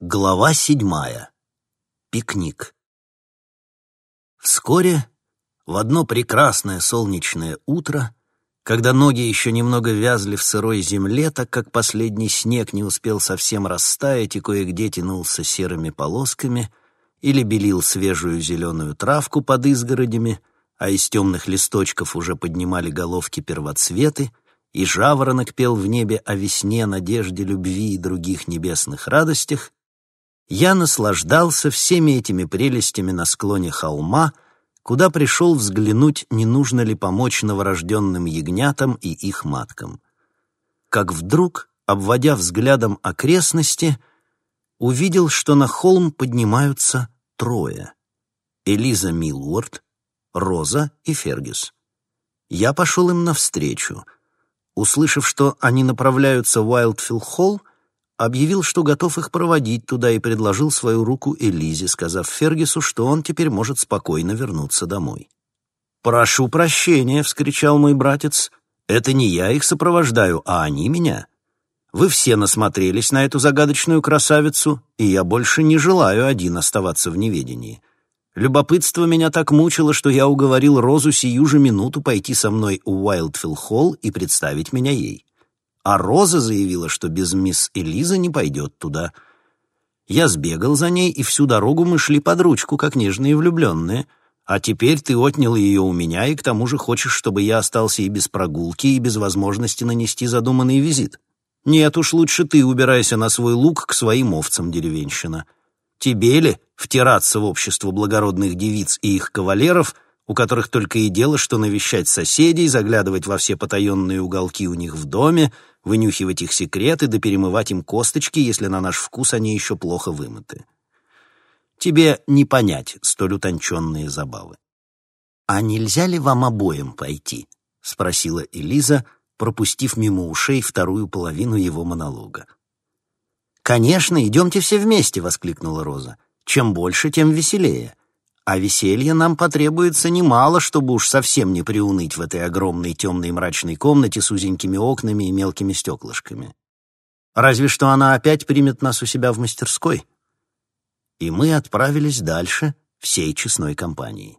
Глава седьмая. Пикник. Вскоре, в одно прекрасное солнечное утро, когда ноги еще немного вязли в сырой земле, так как последний снег не успел совсем растаять и кое-где тянулся серыми полосками или белил свежую зеленую травку под изгородями, а из темных листочков уже поднимали головки первоцветы, и жаворонок пел в небе о весне, надежде, любви и других небесных радостях, я наслаждался всеми этими прелестями на склоне холма, куда пришел взглянуть, не нужно ли помочь новорожденным ягнятам и их маткам. Как вдруг, обводя взглядом окрестности, увидел, что на холм поднимаются трое — Элиза Милуорд, Роза и Фергюс. Я пошел им навстречу. Услышав, что они направляются в Уайлдфилл-холл, объявил, что готов их проводить туда и предложил свою руку Элизе, сказав Фергису, что он теперь может спокойно вернуться домой. «Прошу прощения», — вскричал мой братец, — «это не я их сопровождаю, а они меня. Вы все насмотрелись на эту загадочную красавицу, и я больше не желаю один оставаться в неведении. Любопытство меня так мучило, что я уговорил Розу сию же минуту пойти со мной в Уайлдфилл-холл и представить меня ей а Роза заявила, что без мисс Элиза не пойдет туда. Я сбегал за ней, и всю дорогу мы шли под ручку, как нежные влюбленные. А теперь ты отнял ее у меня, и к тому же хочешь, чтобы я остался и без прогулки, и без возможности нанести задуманный визит. Нет уж, лучше ты убирайся на свой луг к своим овцам, деревенщина. Тебе ли втираться в общество благородных девиц и их кавалеров — у которых только и дело, что навещать соседей, заглядывать во все потаенные уголки у них в доме, вынюхивать их секреты да перемывать им косточки, если на наш вкус они еще плохо вымыты. Тебе не понять столь утонченные забавы. «А нельзя ли вам обоим пойти?» — спросила Элиза, пропустив мимо ушей вторую половину его монолога. «Конечно, идемте все вместе!» — воскликнула Роза. «Чем больше, тем веселее. А веселья нам потребуется немало, чтобы уж совсем не приуныть в этой огромной темной мрачной комнате с узенькими окнами и мелкими стеклышками. Разве что она опять примет нас у себя в мастерской. И мы отправились дальше всей честной компанией.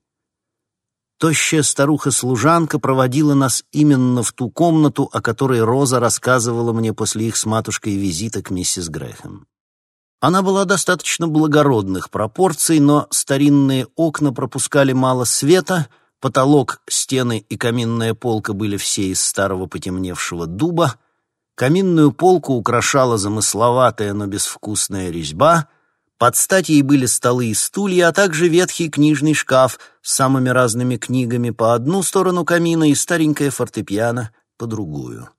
Тощая старуха-служанка проводила нас именно в ту комнату, о которой Роза рассказывала мне после их с матушкой визита к миссис Грэхэм. Она была достаточно благородных пропорций, но старинные окна пропускали мало света, потолок, стены и каминная полка были все из старого потемневшего дуба, каминную полку украшала замысловатая, но безвкусная резьба, под стать ей были столы и стулья, а также ветхий книжный шкаф с самыми разными книгами по одну сторону камина и старенькая фортепиано по другую.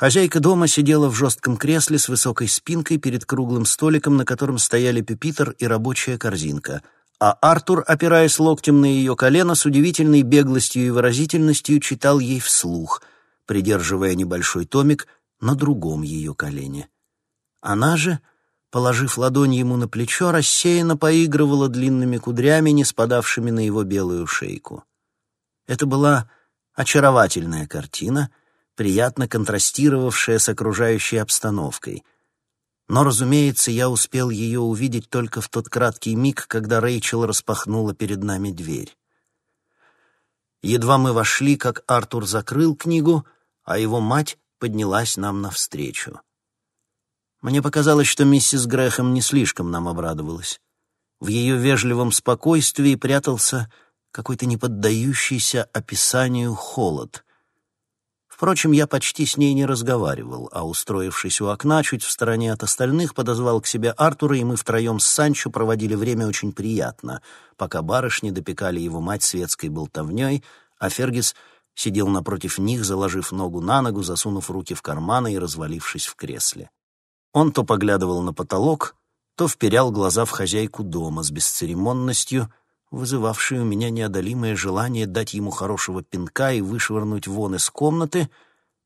Хозяйка дома сидела в жестком кресле с высокой спинкой перед круглым столиком, на котором стояли пюпитр и рабочая корзинка, а Артур, опираясь локтем на ее колено, с удивительной беглостью и выразительностью читал ей вслух, придерживая небольшой томик на другом ее колене. Она же, положив ладонь ему на плечо, рассеянно поигрывала длинными кудрями, не спадавшими на его белую шейку. Это была очаровательная картина — приятно контрастировавшая с окружающей обстановкой. Но, разумеется, я успел ее увидеть только в тот краткий миг, когда Рэйчел распахнула перед нами дверь. Едва мы вошли, как Артур закрыл книгу, а его мать поднялась нам навстречу. Мне показалось, что миссис Грэхэм не слишком нам обрадовалась. В ее вежливом спокойствии прятался какой-то неподдающийся описанию холод — Впрочем, я почти с ней не разговаривал, а, устроившись у окна, чуть в стороне от остальных, подозвал к себе Артура, и мы втроем с Санчо проводили время очень приятно, пока барышни допекали его мать светской болтовней, а Фергис сидел напротив них, заложив ногу на ногу, засунув руки в карманы и развалившись в кресле. Он то поглядывал на потолок, то вперял глаза в хозяйку дома с бесцеремонностью — вызывавший у меня неодолимое желание дать ему хорошего пинка и вышвырнуть вон из комнаты,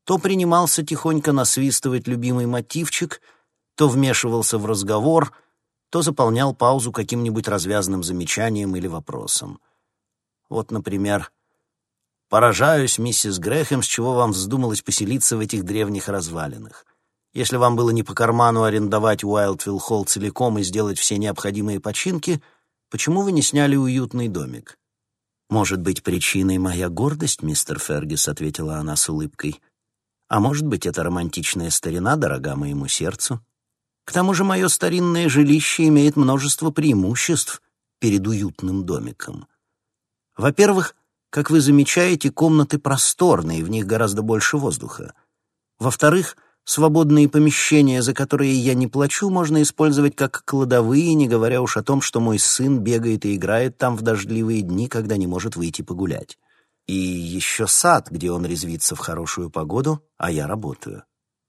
то принимался тихонько насвистывать любимый мотивчик, то вмешивался в разговор, то заполнял паузу каким-нибудь развязным замечанием или вопросом. Вот, например, «Поражаюсь, миссис Грэхэм, с чего вам вздумалось поселиться в этих древних развалинах. Если вам было не по карману арендовать Уайлдвилл Холл целиком и сделать все необходимые починки, почему вы не сняли уютный домик?» «Может быть, причиной моя гордость, мистер Фергис», — ответила она с улыбкой. «А может быть, это романтичная старина, дорога моему сердцу? К тому же мое старинное жилище имеет множество преимуществ перед уютным домиком. Во-первых, как вы замечаете, комнаты просторные, в них гораздо больше воздуха. Во-вторых, свободные помещения, за которые я не плачу, можно использовать как кладовые, не говоря уж о том, что мой сын бегает и играет там в дождливые дни, когда не может выйти погулять. И еще сад, где он резвится в хорошую погоду, а я работаю.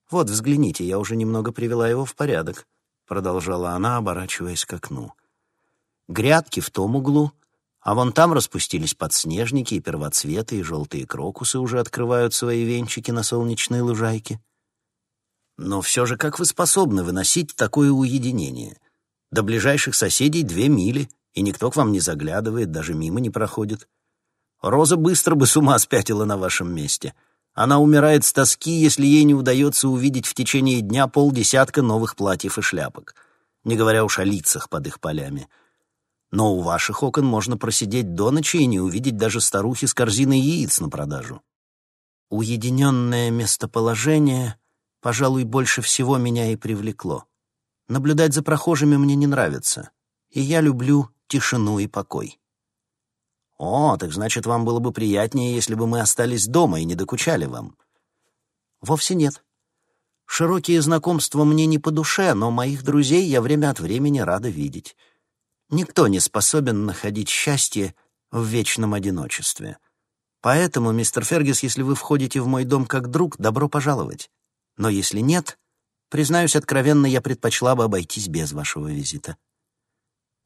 Вот, взгляните, я уже немного привела его в порядок, продолжала она, оборачиваясь к окну. Грядки в том углу, а вон там распустились подснежники и первоцветы, и желтые крокусы уже открывают свои венчики на солнечной лужайке. Но все же как вы способны выносить такое уединение? До ближайших соседей две мили, и никто к вам не заглядывает, даже мимо не проходит. Роза быстро бы с ума спятила на вашем месте. Она умирает с тоски, если ей не удается увидеть в течение дня полдесятка новых платьев и шляпок, не говоря уж о лицах под их полями — но у ваших окон можно просидеть до ночи и не увидеть даже старухи с корзиной яиц на продажу. Уединенное местоположение, пожалуй, больше всего меня и привлекло. Наблюдать за прохожими мне не нравится, и я люблю тишину и покой. О, так значит, вам было бы приятнее, если бы мы остались дома и не докучали вам. Вовсе нет. Широкие знакомства мне не по душе, но моих друзей я время от времени рада видеть. Никто не способен находить счастье в вечном одиночестве. Поэтому, мистер Фергис, если вы входите в мой дом как друг, добро пожаловать. Но если нет, признаюсь откровенно, я предпочла бы обойтись без вашего визита».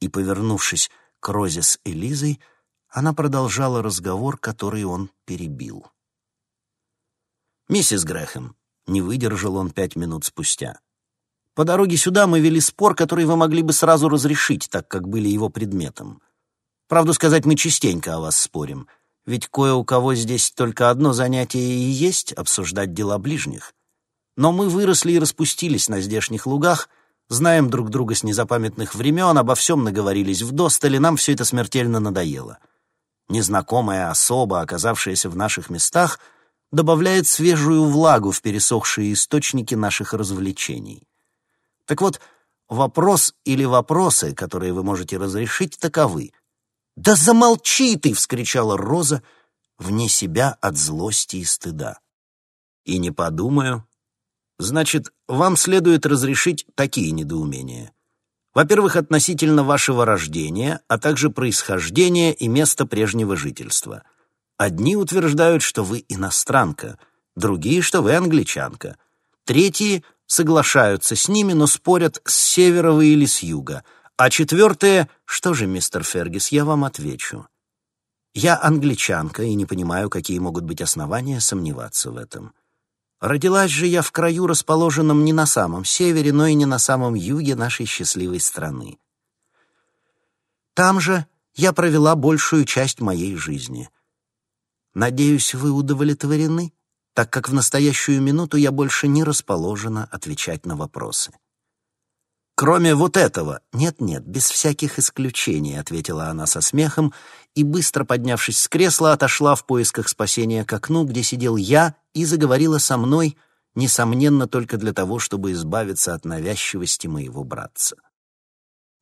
И, повернувшись к Розе с Элизой, она продолжала разговор, который он перебил. «Миссис Грэхэм», — не выдержал он пять минут спустя, по дороге сюда мы вели спор, который вы могли бы сразу разрешить, так как были его предметом. Правду сказать, мы частенько о вас спорим, ведь кое у кого здесь только одно занятие и есть — обсуждать дела ближних. Но мы выросли и распустились на здешних лугах, знаем друг друга с незапамятных времен, обо всем наговорились вдосталь, и нам все это смертельно надоело. Незнакомая особа, оказавшаяся в наших местах, добавляет свежую влагу в пересохшие источники наших развлечений. Так вот, вопрос или вопросы, которые вы можете разрешить, таковы. «Да замолчи ты!» — вскричала Роза вне себя от злости и стыда. «И не подумаю. Значит, вам следует разрешить такие недоумения. Во-первых, относительно вашего рождения, а также происхождения и места прежнего жительства. Одни утверждают, что вы иностранка, другие, что вы англичанка. Третьи соглашаются с ними, но спорят, с севера вы или с юга. А четвертое, что же, мистер Фергис, я вам отвечу. Я англичанка и не понимаю, какие могут быть основания сомневаться в этом. Родилась же я в краю, расположенном не на самом севере, но и не на самом юге нашей счастливой страны. Там же я провела большую часть моей жизни. Надеюсь, вы удовлетворены? так как в настоящую минуту я больше не расположена отвечать на вопросы. «Кроме вот этого...» «Нет-нет, без всяких исключений», — ответила она со смехом и, быстро поднявшись с кресла, отошла в поисках спасения к окну, где сидел я, и заговорила со мной, несомненно, только для того, чтобы избавиться от навязчивости моего братца.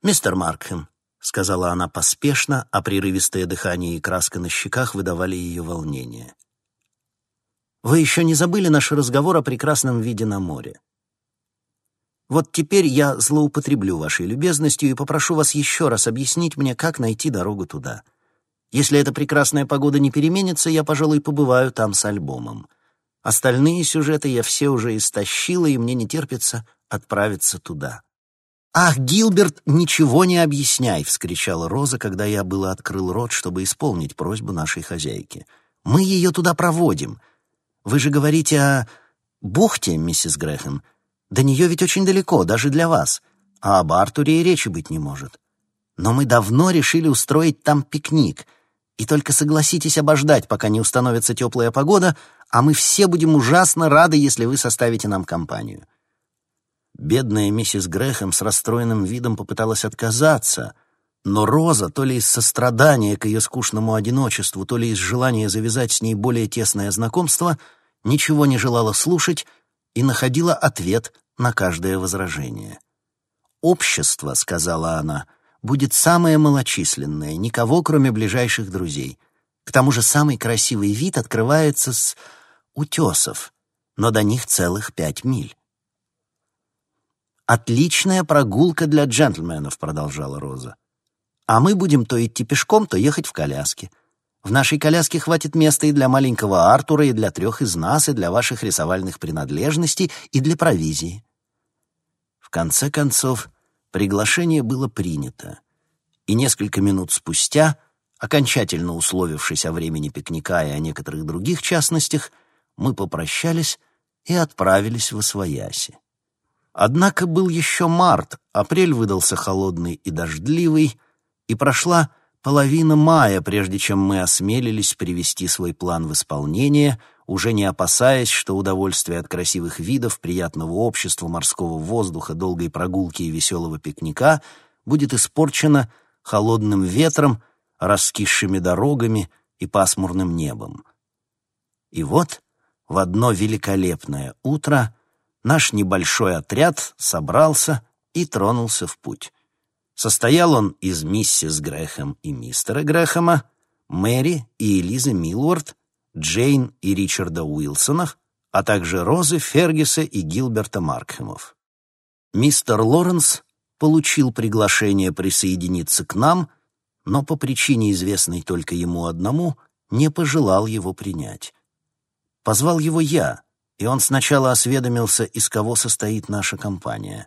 «Мистер Маркхэм», — сказала она поспешно, а прерывистое дыхание и краска на щеках выдавали ее волнение — вы еще не забыли наш разговор о прекрасном виде на море. Вот теперь я злоупотреблю вашей любезностью и попрошу вас еще раз объяснить мне, как найти дорогу туда. Если эта прекрасная погода не переменится, я, пожалуй, побываю там с альбомом. Остальные сюжеты я все уже истощила, и мне не терпится отправиться туда. «Ах, Гилберт, ничего не объясняй!» — вскричала Роза, когда я было открыл рот, чтобы исполнить просьбу нашей хозяйки. «Мы ее туда проводим. Вы же говорите о бухте, миссис Грэхэм. До нее ведь очень далеко, даже для вас. А об Артуре и речи быть не может. Но мы давно решили устроить там пикник. И только согласитесь обождать, пока не установится теплая погода, а мы все будем ужасно рады, если вы составите нам компанию. Бедная миссис Грэхэм с расстроенным видом попыталась отказаться, но Роза, то ли из сострадания к ее скучному одиночеству, то ли из желания завязать с ней более тесное знакомство, ничего не желала слушать и находила ответ на каждое возражение. «Общество», — сказала она, — «будет самое малочисленное, никого, кроме ближайших друзей. К тому же самый красивый вид открывается с утесов, но до них целых пять миль». «Отличная прогулка для джентльменов», — продолжала Роза. «А мы будем то идти пешком, то ехать в коляске. В нашей коляске хватит места и для маленького Артура, и для трех из нас, и для ваших рисовальных принадлежностей, и для провизии». В конце концов, приглашение было принято, и несколько минут спустя, окончательно условившись о времени пикника и о некоторых других частностях, мы попрощались и отправились в Освояси. Однако был еще март, апрель выдался холодный и дождливый, и прошла половина мая, прежде чем мы осмелились привести свой план в исполнение, уже не опасаясь, что удовольствие от красивых видов, приятного общества, морского воздуха, долгой прогулки и веселого пикника будет испорчено холодным ветром, раскисшими дорогами и пасмурным небом. И вот в одно великолепное утро — наш небольшой отряд собрался и тронулся в путь. Состоял он из миссис Грэхэм и мистера Грэхэма, Мэри и Элизы Милворд, Джейн и Ричарда Уилсонов, а также Розы Фергиса и Гилберта Маркхемов. Мистер Лоренс получил приглашение присоединиться к нам, но по причине, известной только ему одному, не пожелал его принять. Позвал его я, и он сначала осведомился, из кого состоит наша компания.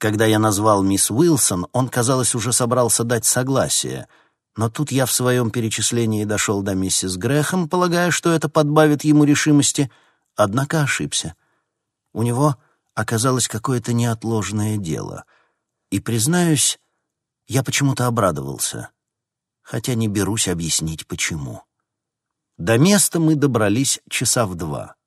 Когда я назвал мисс Уилсон, он, казалось, уже собрался дать согласие, но тут я в своем перечислении дошел до миссис Грэхэм, полагая, что это подбавит ему решимости, однако ошибся. У него оказалось какое-то неотложное дело, и, признаюсь, я почему-то обрадовался, хотя не берусь объяснить, почему. До места мы добрались часа в два —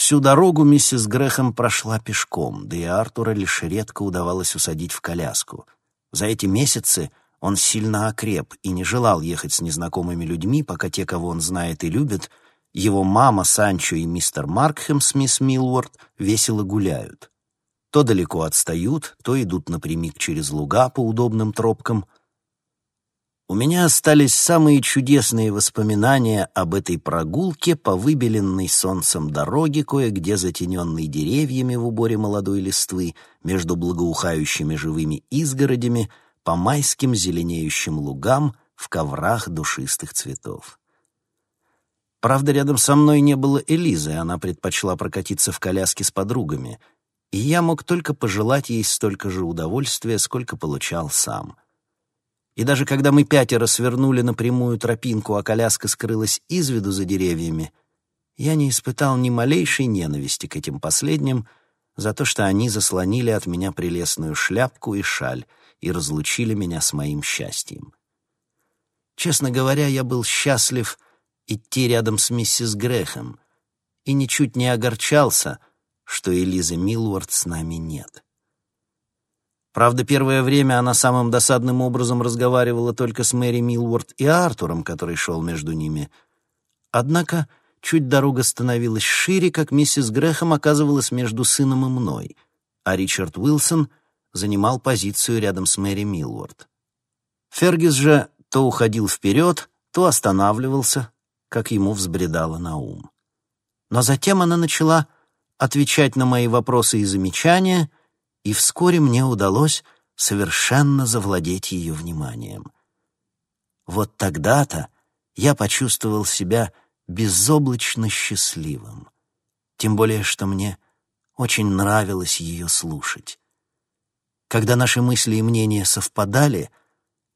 Всю дорогу миссис Грэхэм прошла пешком, да и Артура лишь редко удавалось усадить в коляску. За эти месяцы он сильно окреп и не желал ехать с незнакомыми людьми, пока те, кого он знает и любит, его мама, Санчо и мистер Маркхэм с мисс Милворд весело гуляют. То далеко отстают, то идут напрямик через луга по удобным тропкам — у меня остались самые чудесные воспоминания об этой прогулке по выбеленной солнцем дороге, кое-где затененной деревьями в уборе молодой листвы, между благоухающими живыми изгородями, по майским зеленеющим лугам в коврах душистых цветов. Правда, рядом со мной не было Элизы, она предпочла прокатиться в коляске с подругами, и я мог только пожелать ей столько же удовольствия, сколько получал сам — и даже когда мы пятеро свернули на прямую тропинку, а коляска скрылась из виду за деревьями, я не испытал ни малейшей ненависти к этим последним за то, что они заслонили от меня прелестную шляпку и шаль и разлучили меня с моим счастьем. Честно говоря, я был счастлив идти рядом с миссис Грэхэм и ничуть не огорчался, что Элизы Милуард с нами нет. Правда, первое время она самым досадным образом разговаривала только с Мэри Милворд и Артуром, который шел между ними. Однако чуть дорога становилась шире, как миссис Грэхэм оказывалась между сыном и мной, а Ричард Уилсон занимал позицию рядом с Мэри Милворд. Фергис же то уходил вперед, то останавливался, как ему взбредало на ум. Но затем она начала отвечать на мои вопросы и замечания — и вскоре мне удалось совершенно завладеть ее вниманием. Вот тогда-то я почувствовал себя безоблачно счастливым, тем более что мне очень нравилось ее слушать. Когда наши мысли и мнения совпадали,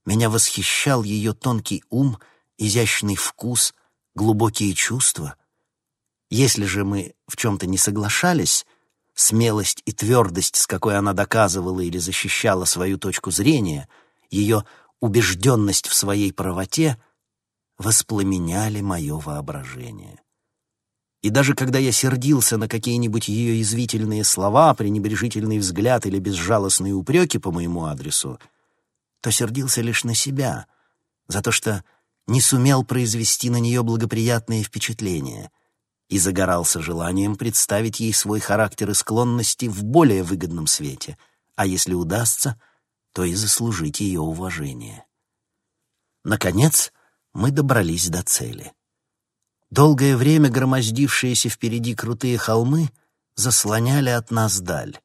меня восхищал ее тонкий ум, изящный вкус, глубокие чувства. Если же мы в чем-то не соглашались, смелость и твердость, с какой она доказывала или защищала свою точку зрения, ее убежденность в своей правоте воспламеняли мое воображение. И даже когда я сердился на какие-нибудь ее язвительные слова, пренебрежительный взгляд или безжалостные упреки по моему адресу, то сердился лишь на себя за то, что не сумел произвести на нее благоприятное впечатление и загорался желанием представить ей свой характер и склонности в более выгодном свете, а если удастся, то и заслужить ее уважение. Наконец, мы добрались до цели. Долгое время громоздившиеся впереди крутые холмы заслоняли от нас даль.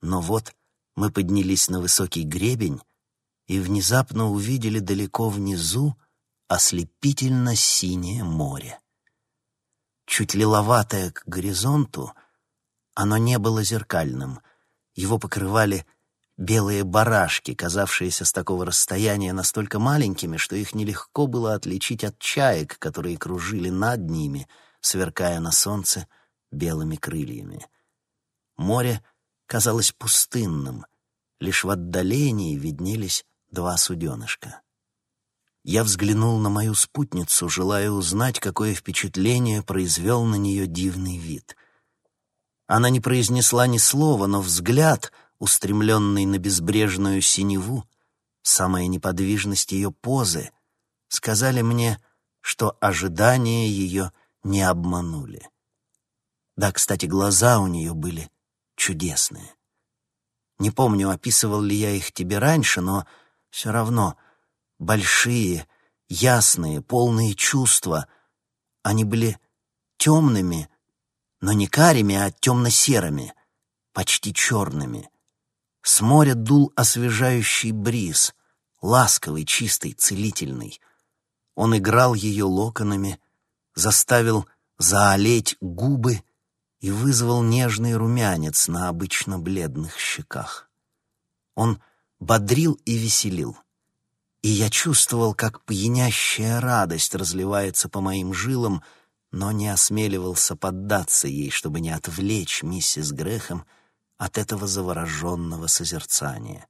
Но вот мы поднялись на высокий гребень и внезапно увидели далеко внизу ослепительно синее море. Чуть лиловатое к горизонту, оно не было зеркальным. Его покрывали белые барашки, казавшиеся с такого расстояния настолько маленькими, что их нелегко было отличить от чаек, которые кружили над ними, сверкая на солнце белыми крыльями. Море казалось пустынным, лишь в отдалении виднелись два суденышка. Я взглянул на мою спутницу, желая узнать, какое впечатление произвел на нее дивный вид. Она не произнесла ни слова, но взгляд — устремленный на безбрежную синеву, самая неподвижность ее позы, сказали мне, что ожидания ее не обманули. Да, кстати, глаза у нее были чудесные. Не помню, описывал ли я их тебе раньше, но все равно большие, ясные, полные чувства. Они были темными, но не карими, а темно-серыми, почти черными. С моря дул освежающий бриз, ласковый, чистый, целительный. Он играл ее локонами, заставил заолеть губы и вызвал нежный румянец на обычно бледных щеках. Он бодрил и веселил. И я чувствовал, как пьянящая радость разливается по моим жилам, но не осмеливался поддаться ей, чтобы не отвлечь миссис Грехом от этого завороженного созерцания.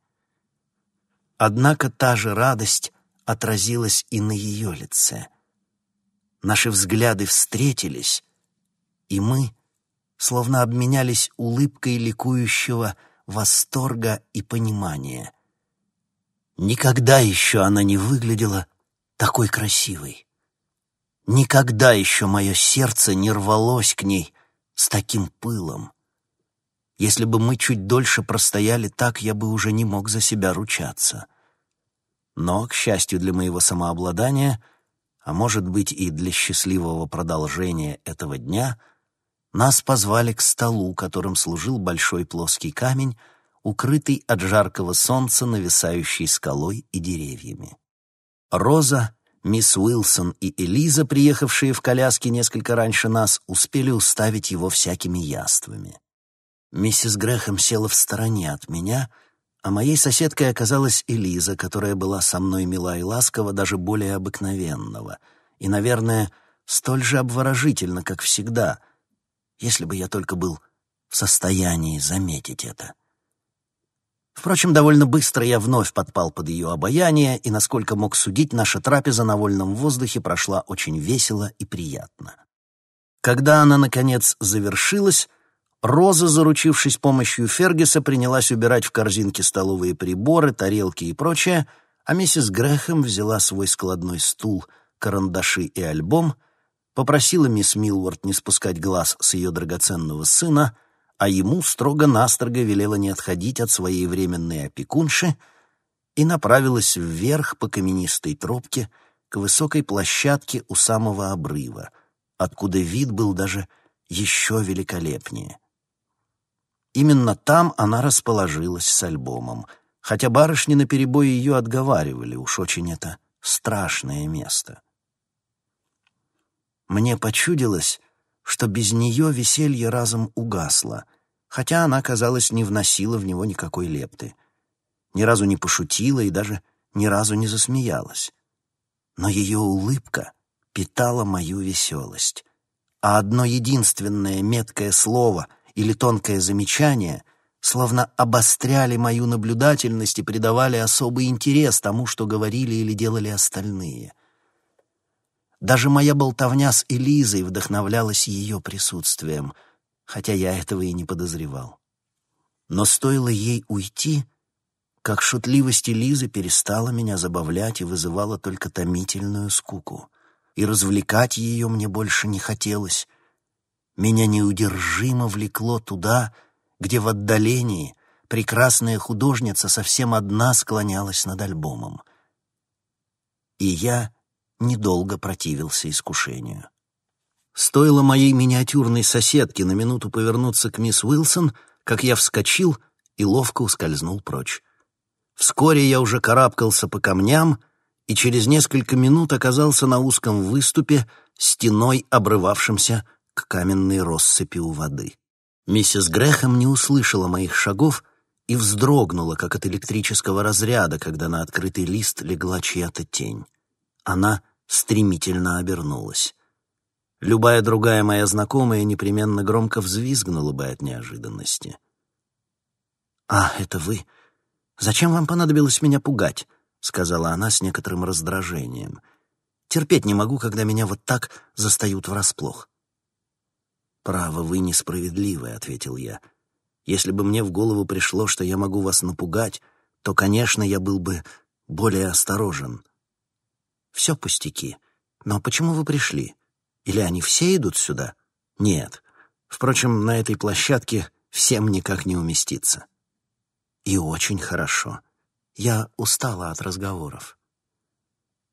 Однако та же радость отразилась и на ее лице. Наши взгляды встретились, и мы словно обменялись улыбкой ликующего восторга и понимания. Никогда еще она не выглядела такой красивой. Никогда еще мое сердце не рвалось к ней с таким пылом. Если бы мы чуть дольше простояли так, я бы уже не мог за себя ручаться. Но, к счастью для моего самообладания, а может быть и для счастливого продолжения этого дня, нас позвали к столу, которым служил большой плоский камень, укрытый от жаркого солнца, нависающий скалой и деревьями. Роза, мисс Уилсон и Элиза, приехавшие в коляске несколько раньше нас, успели уставить его всякими яствами. Миссис Грэхэм села в стороне от меня, а моей соседкой оказалась Элиза, которая была со мной мила и ласкова даже более обыкновенного, и, наверное, столь же обворожительно, как всегда, если бы я только был в состоянии заметить это. Впрочем, довольно быстро я вновь подпал под ее обаяние, и, насколько мог судить, наша трапеза на вольном воздухе прошла очень весело и приятно. Когда она, наконец, завершилась, Роза, заручившись помощью Фергиса, принялась убирать в корзинки столовые приборы, тарелки и прочее, а миссис Грэхэм взяла свой складной стул, карандаши и альбом, попросила мисс Милворд не спускать глаз с ее драгоценного сына, а ему строго-настрого велела не отходить от своей временной опекунши и направилась вверх по каменистой тропке к высокой площадке у самого обрыва, откуда вид был даже еще великолепнее. Именно там она расположилась с альбомом, хотя барышни наперебой ее отговаривали, уж очень это страшное место. Мне почудилось, что без нее веселье разом угасло, хотя она, казалось, не вносила в него никакой лепты. Ни разу не пошутила и даже ни разу не засмеялась. Но ее улыбка питала мою веселость, а одно единственное меткое слово — или тонкое замечание словно обостряли мою наблюдательность и придавали особый интерес тому, что говорили или делали остальные. Даже моя болтовня с Элизой вдохновлялась ее присутствием, хотя я этого и не подозревал. Но стоило ей уйти, как шутливость Элизы перестала меня забавлять и вызывала только томительную скуку. И развлекать ее мне больше не хотелось. Меня неудержимо влекло туда, где в отдалении прекрасная художница совсем одна склонялась над альбомом. И я недолго противился искушению. Стоило моей миниатюрной соседке на минуту повернуться к мисс Уилсон, как я вскочил и ловко ускользнул прочь. Вскоре я уже карабкался по камням и через несколько минут оказался на узком выступе, стеной обрывавшимся к каменной россыпи у воды. Миссис Грэхэм не услышала моих шагов и вздрогнула, как от электрического разряда, когда на открытый лист легла чья-то тень. Она стремительно обернулась. Любая другая моя знакомая непременно громко взвизгнула бы от неожиданности. «А, это вы? Зачем вам понадобилось меня пугать?» — сказала она с некоторым раздражением. «Терпеть не могу, когда меня вот так застают врасплох». «Право, вы несправедливы», — ответил я. «Если бы мне в голову пришло, что я могу вас напугать, то, конечно, я был бы более осторожен». «Все пустяки. Но почему вы пришли? Или они все идут сюда?» «Нет. Впрочем, на этой площадке всем никак не уместиться». «И очень хорошо. Я устала от разговоров».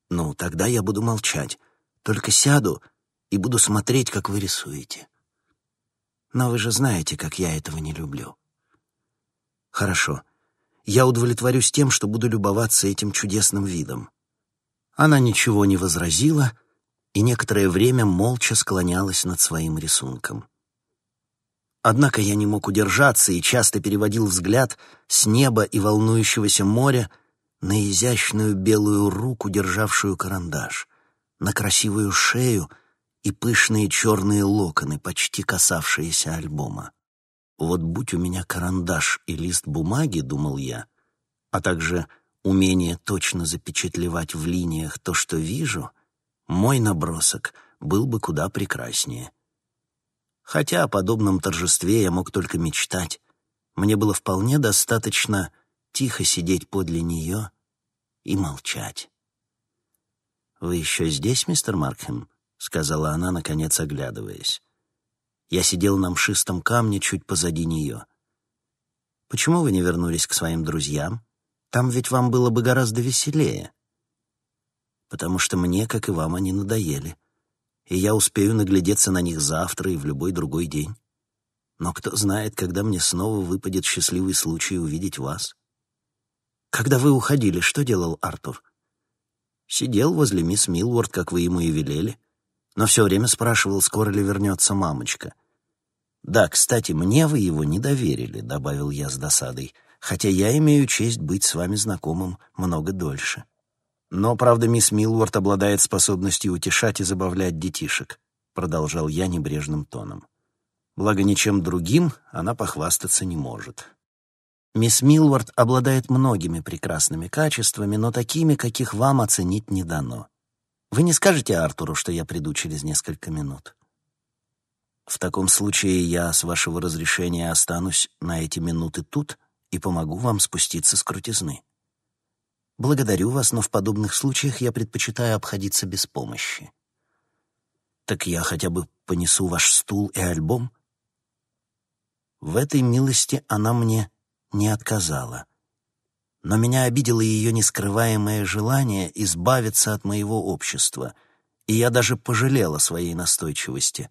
«Ну, тогда я буду молчать. Только сяду и буду смотреть, как вы рисуете». Но вы же знаете, как я этого не люблю. Хорошо. Я удовлетворюсь тем, что буду любоваться этим чудесным видом. Она ничего не возразила и некоторое время молча склонялась над своим рисунком. Однако я не мог удержаться и часто переводил взгляд с неба и волнующегося моря на изящную белую руку, державшую карандаш, на красивую шею — и пышные черные локоны, почти касавшиеся альбома. Вот будь у меня карандаш и лист бумаги, думал я, а также умение точно запечатлевать в линиях то, что вижу, мой набросок был бы куда прекраснее. Хотя о подобном торжестве я мог только мечтать. Мне было вполне достаточно тихо сидеть подле нее и молчать. «Вы еще здесь, мистер Маркхэм?» — сказала она, наконец оглядываясь. Я сидел на мшистом камне чуть позади нее. «Почему вы не вернулись к своим друзьям? Там ведь вам было бы гораздо веселее». «Потому что мне, как и вам, они надоели, и я успею наглядеться на них завтра и в любой другой день. Но кто знает, когда мне снова выпадет счастливый случай увидеть вас». «Когда вы уходили, что делал Артур?» «Сидел возле мисс Милворд, как вы ему и велели» но все время спрашивал, скоро ли вернется мамочка. «Да, кстати, мне вы его не доверили», — добавил я с досадой, «хотя я имею честь быть с вами знакомым много дольше». «Но, правда, мисс Милворд обладает способностью утешать и забавлять детишек», — продолжал я небрежным тоном. «Благо, ничем другим она похвастаться не может». «Мисс Милворд обладает многими прекрасными качествами, но такими, каких вам оценить не дано. Вы не скажете Артуру, что я приду через несколько минут? В таком случае я, с вашего разрешения, останусь на эти минуты тут и помогу вам спуститься с крутизны. Благодарю вас, но в подобных случаях я предпочитаю обходиться без помощи. Так я хотя бы понесу ваш стул и альбом? В этой милости она мне не отказала но меня обидело ее нескрываемое желание избавиться от моего общества, и я даже пожалел о своей настойчивости.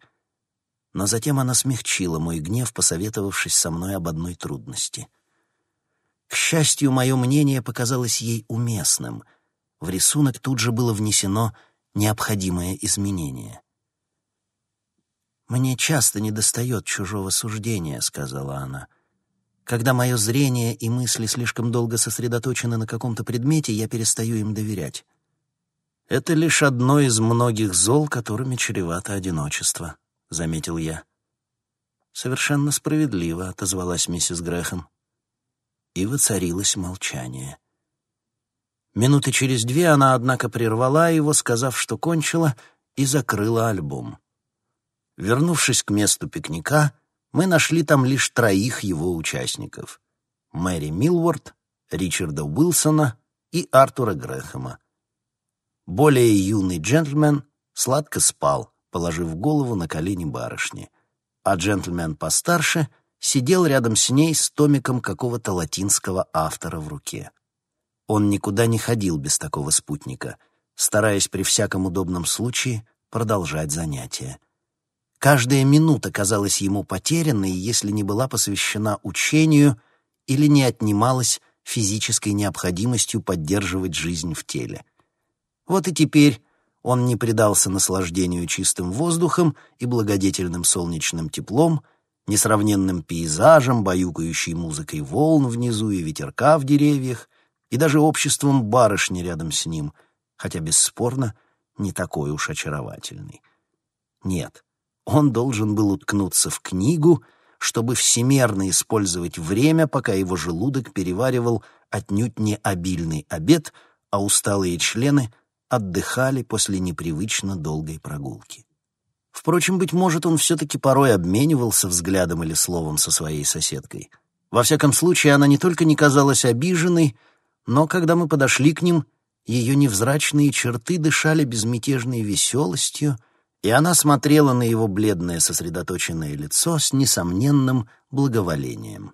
Но затем она смягчила мой гнев, посоветовавшись со мной об одной трудности. К счастью, мое мнение показалось ей уместным. В рисунок тут же было внесено необходимое изменение. «Мне часто недостает чужого суждения», — сказала она. — когда мое зрение и мысли слишком долго сосредоточены на каком-то предмете, я перестаю им доверять. «Это лишь одно из многих зол, которыми чревато одиночество», — заметил я. «Совершенно справедливо», — отозвалась миссис Грэхэм. И воцарилось молчание. Минуты через две она, однако, прервала его, сказав, что кончила, и закрыла альбом. Вернувшись к месту пикника, мы нашли там лишь троих его участников — Мэри Милворд, Ричарда Уилсона и Артура Грэхэма. Более юный джентльмен сладко спал, положив голову на колени барышни, а джентльмен постарше сидел рядом с ней с томиком какого-то латинского автора в руке. Он никуда не ходил без такого спутника, стараясь при всяком удобном случае продолжать занятия. Каждая минута казалась ему потерянной, если не была посвящена учению или не отнималась физической необходимостью поддерживать жизнь в теле. Вот и теперь он не предался наслаждению чистым воздухом и благодетельным солнечным теплом, несравненным пейзажем, баюкающей музыкой волн внизу и ветерка в деревьях, и даже обществом барышни рядом с ним, хотя, бесспорно, не такой уж очаровательный. Нет, он должен был уткнуться в книгу, чтобы всемерно использовать время, пока его желудок переваривал отнюдь не обильный обед, а усталые члены отдыхали после непривычно долгой прогулки. Впрочем, быть может, он все-таки порой обменивался взглядом или словом со своей соседкой. Во всяком случае, она не только не казалась обиженной, но когда мы подошли к ним, ее невзрачные черты дышали безмятежной веселостью, и она смотрела на его бледное сосредоточенное лицо с несомненным благоволением.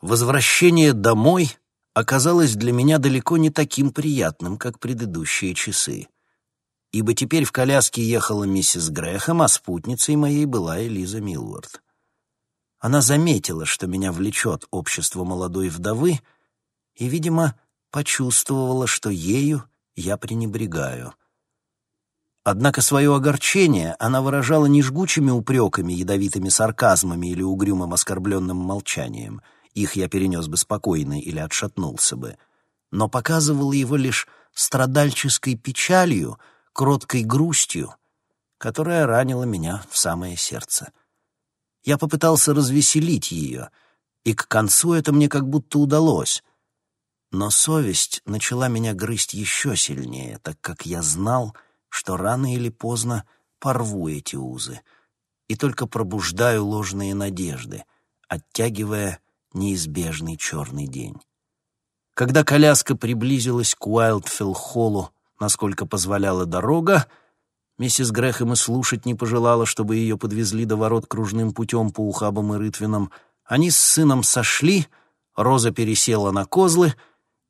Возвращение домой оказалось для меня далеко не таким приятным, как предыдущие часы, ибо теперь в коляске ехала миссис Грэхэм, а спутницей моей была Элиза Милворд. Она заметила, что меня влечет общество молодой вдовы, и, видимо, почувствовала, что ею я пренебрегаю. Однако свое огорчение она выражала не жгучими упреками, ядовитыми сарказмами или угрюмым оскорбленным молчанием. Их я перенес бы спокойно или отшатнулся бы. Но показывала его лишь страдальческой печалью, кроткой грустью, которая ранила меня в самое сердце. Я попытался развеселить ее, и к концу это мне как будто удалось — но совесть начала меня грызть еще сильнее, так как я знал, что рано или поздно порву эти узы и только пробуждаю ложные надежды, оттягивая неизбежный черный день. Когда коляска приблизилась к Уайлдфилл-холлу, насколько позволяла дорога, миссис Грэхэм и слушать не пожелала, чтобы ее подвезли до ворот кружным путем по ухабам и рытвинам. Они с сыном сошли, Роза пересела на козлы —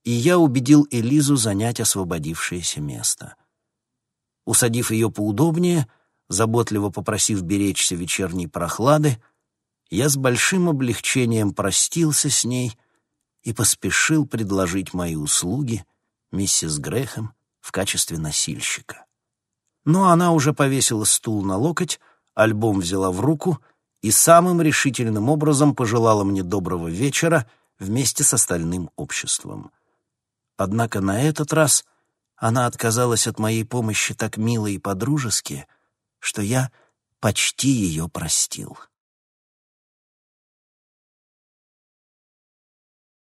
и я убедил Элизу занять освободившееся место. Усадив ее поудобнее, заботливо попросив беречься вечерней прохлады, я с большим облегчением простился с ней и поспешил предложить мои услуги миссис Грэхэм в качестве носильщика. Но она уже повесила стул на локоть, альбом взяла в руку и самым решительным образом пожелала мне доброго вечера вместе с остальным обществом. Однако на этот раз она отказалась от моей помощи так мило и подружески, что я почти ее простил.